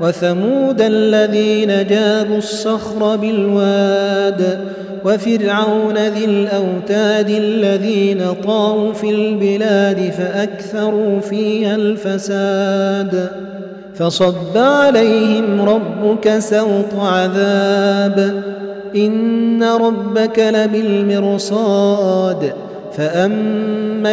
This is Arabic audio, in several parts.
وثمود الذين جابوا الصخر بالواد وفرعون ذي الأوتاد الذين طاغوا في البلاد فأكثروا فيها الفساد. فصب عليهم ربك سوط عذاب. إن ربك لبالمرصاد. فأما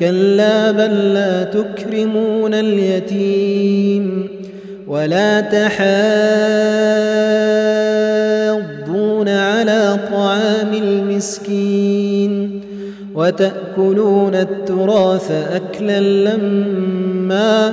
كلا بل لا تكرمون اليتيم ولا تحاضون على طعام المسكين وتأكلون التراث أكلا لما